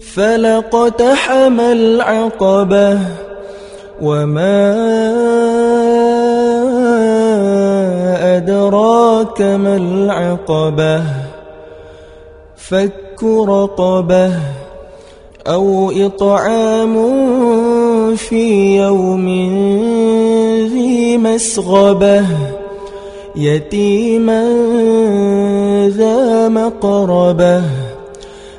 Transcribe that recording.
فلقتحم العقبة وما أدراك ما العقبة فك رقبة أو إطعام في يوم ذي مسغبة يتيما ذا مقربة